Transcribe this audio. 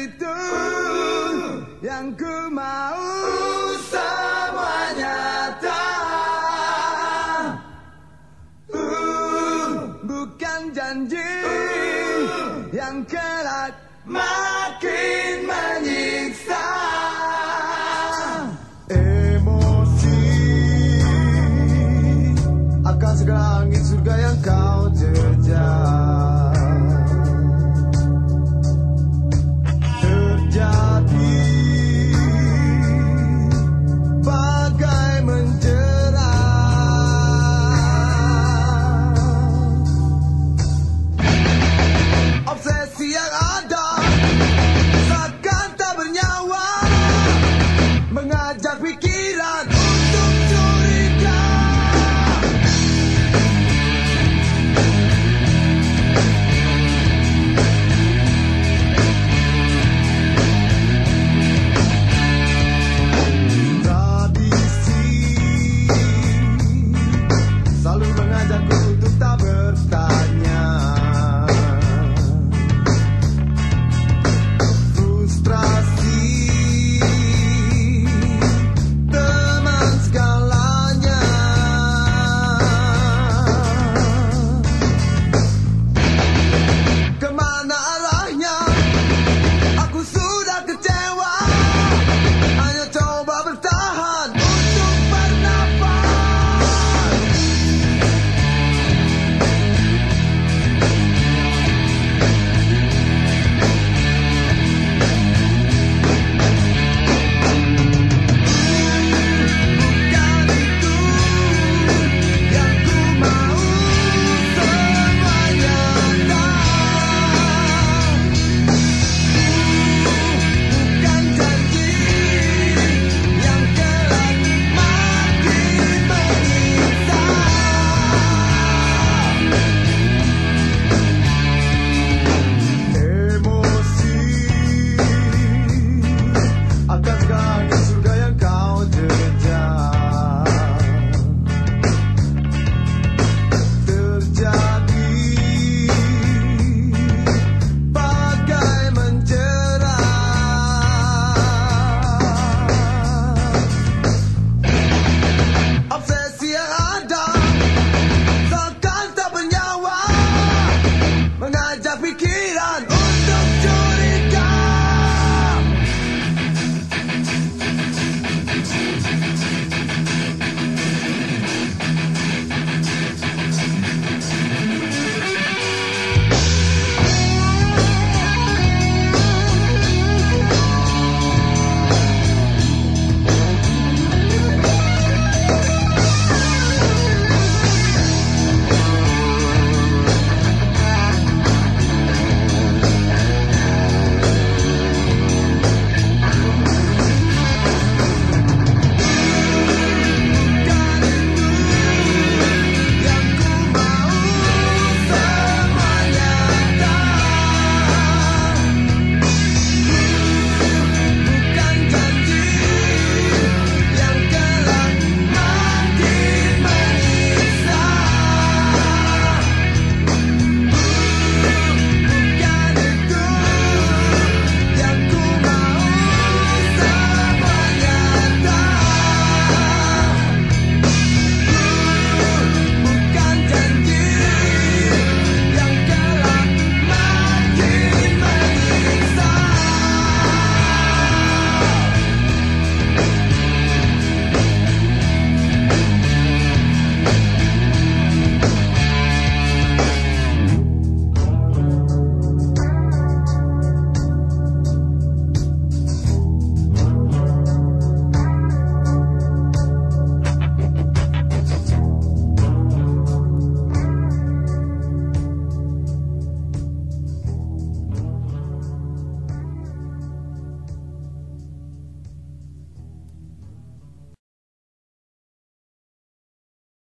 itu yang ku mau semuanya tak uh, bukan janji yang kelak makin menyiksa. Emosi akan segera angin surga yang kau jejak